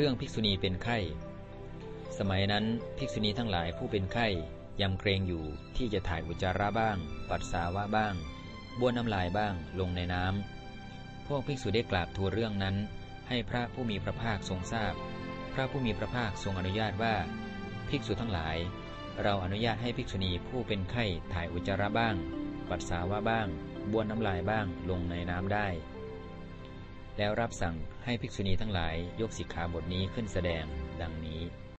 รื่องภิกษุณีเป็นไข้ สมัยนั้นภิกษุณีทั้งหลายผู้เป็นไข้ยำเกรงอยู่ที่จะถ่ายอุจจาระบ้าง ปัสสาวะบ้างบ้วนน้ำลายบ้างลงในน้ำ พวกภิกษุได้กราบทูลเรื่องนั้น ให้พระผู้มีพระภาคทรงทราบพระผู้มีพระภาคทรงอนุญาตว่า ภิกษุทั้งหลาย เราอนุญาตให้ภิกษุณีผู้เป็นไข้ถ่ายอุจจาระบ้าง ปัสสาวะบ้างบ้วนน้ำลายบ้างลงในน้ำได้ แล้วรับสั่งให้ภิกษุณีทั้งหลายยกสิกขาบทนี้ขึ้นแสดง ดังนี้